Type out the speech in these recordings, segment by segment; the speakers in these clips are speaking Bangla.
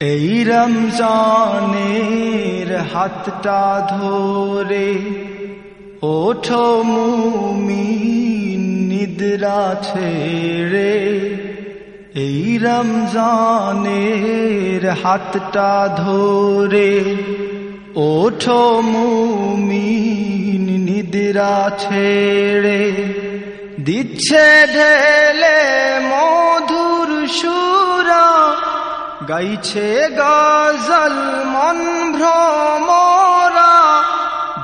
এই রমজানের হাতটা ধরে ওঠো মুমিন নিদ্রা ছেড়ে। এই রমজানের হাতটা ধরে ওঠো মুমিন নিদ্রা ছেড়ে। দিচ্ছে ঢেলে মধুর সুরা গাইছে গজল মন ভ্রমরা,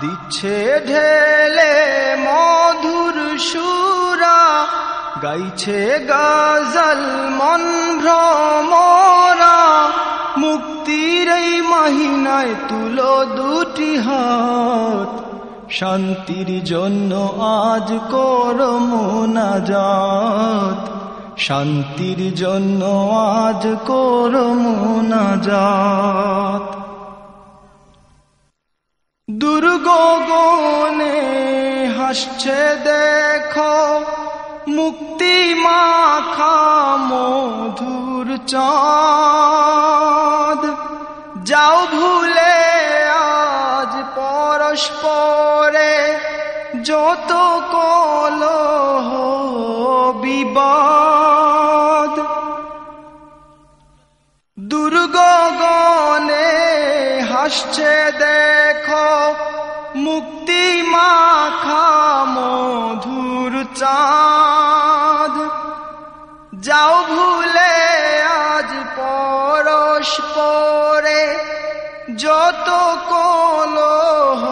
দিচ্ছে ঢেলে মধুর সুরা, গাইছে গজল মন ভ্রমরা, মুক্তির এই মাহিনায় তুলো দুটি হাত। শান্তির জন্য আজ কর মোনাজাত। শান্তির জন্য আজ কর মোনাজাত দুর্গগণে হাসছে দেখো, মুক্তি মাখা মধুর চাঁদ। যাও ভুলে আজ পরস্পরে যত কলহ বিবাদ। হাসছে দেখো, মুক্তি মাখা মধুর চাঁদ। যাও ভুলে আজ পরশ পরে, যত কলহ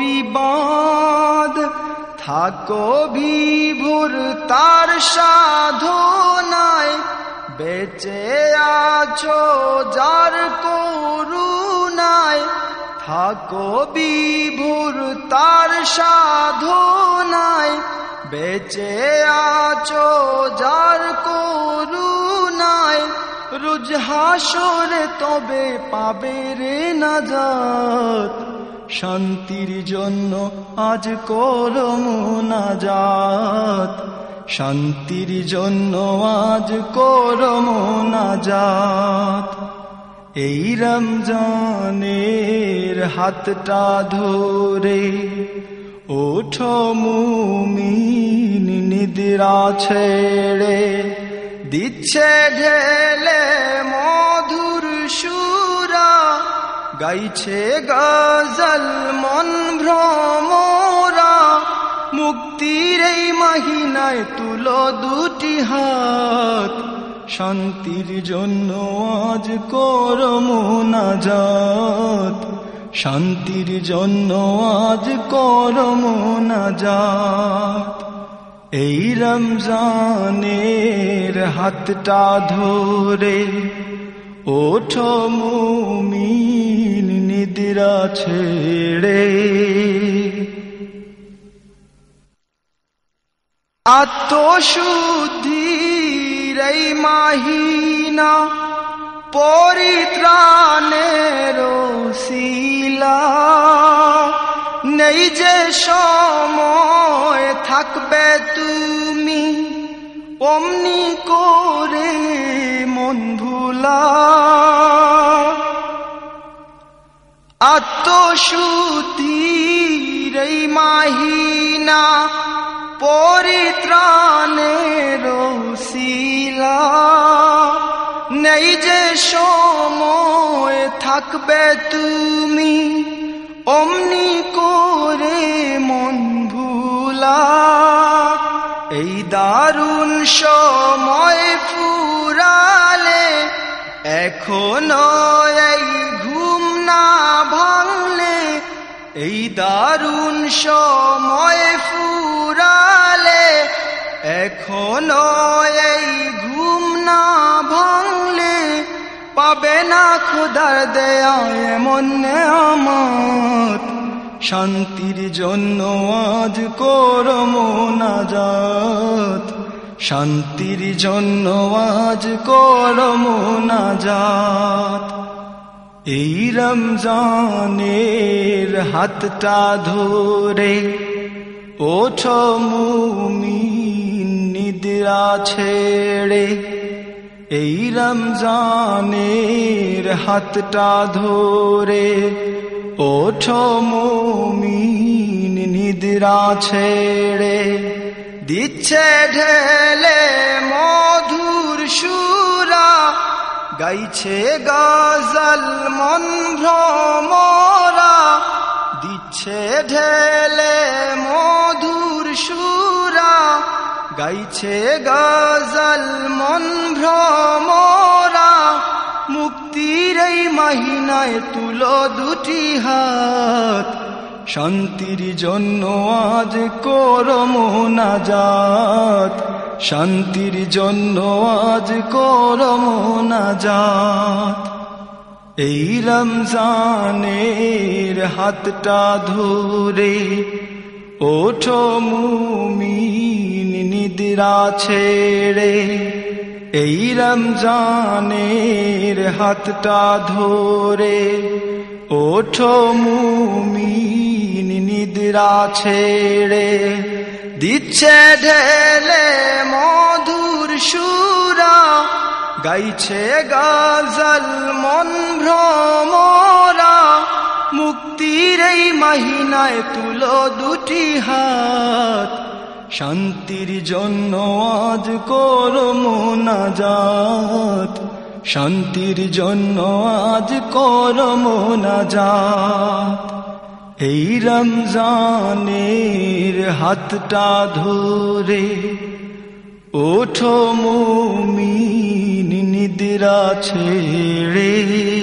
বিবাদ থাকো বিভুর, তার সাধনায় বেঁচে আছো, যার করুণায় থাকো বিভুর তার সাধনায় বেঁচে আছো, যার করুণায় রোজ হাসরে, তবে পাবে রে নাজাত। শান্তির জন্য আজ করম নাজাত। শান্তির জন্য আজ করম নাজাত। এই রমজানের হাতটা ধরে, ওঠো মুমিন নিদ্রা ছেড়ে, দিচ্ছে ঢেলে মধুর সুরা, গাইছে গজল মন ভ্রমরা, মুক্তির এই মাহিনায় তুলো দুটি হাত, শান্তির জন্য আজ করম নাজাত। শান্তির জন্য আজ করম নাজাত এই রমজানের হাতটা ধরে ওঠো মুমিন নিদ্রা ছেড়ে। আত্মশুদ্ধির এই মাহিনা পরিত্রাণের শিলা। নেই যে সময় থাকবে তুমি, অমনি করে মন ভুলা। এই মাহিনা পরিত্রাণের শিলা। নেই যে সময় থাকবে তুমি, অমনি করে মন ভুলা। এই দারুণ সময় ফুরালে এখনও এই ঘুম না ভাঙলে, এই দারুণ সময় ফুরালে এখনও পাবে না খুদার দেয়া এমন আমার শান্তির জন্য আজ করম নাজাত। শান্তির জন্য আজ করম নাজাত। এই রমজানের হাতটা ধরে ওঠ মুমিন নিদ্রা ছেড়ে। এই রমজানের হাতটা ধরে ওঠো মুমিন নিদ্রা ছেড়ে। দিচ্ছে ঢেলে মধুর সুরা, গাইছে গজল মন ভ্রমরা দিচ্ছে ঢেলে মধুর গাইছে গজল মন ভ্রমরা, মুক্তির এই মাহিনায় তুলো দুটি হাত। শান্তির জন্য আজ করম নাজাত। শান্তির জন্য আজ করম নাজাত। এই রমজানের হাতটা ধরে ওঠো মুমিন নিদ্রা ছেড়ে, এই রমজানের হাতটা ধরে। ওঠো মুমিন নিদ্রা ছেড়ে, দিচ্ছে ঢেলে মধুর সুরা, গাইছে গজল মন ভ্রমরা মুক্তির এই মাহিনায় তুলো দুটি হাত। শান্তির জন্য আজ করো মোনাজাত। শান্তির জন্য আজ করো মোনাজাত। এই রমজানের হাতটা ধরে ওঠো মুমিন নিদ্রা ছেড়ে।